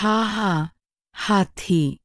哈哈哈提。